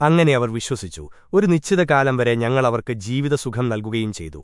അങ്ങനെ അവർ വിശ്വസിച്ചു. ഒരു നിശ്ചിത കാലം വരെ ഞങ്ങൾ അവർക്ക് ജീവിതസുഖം നൽകുകയും ചെയ്തു.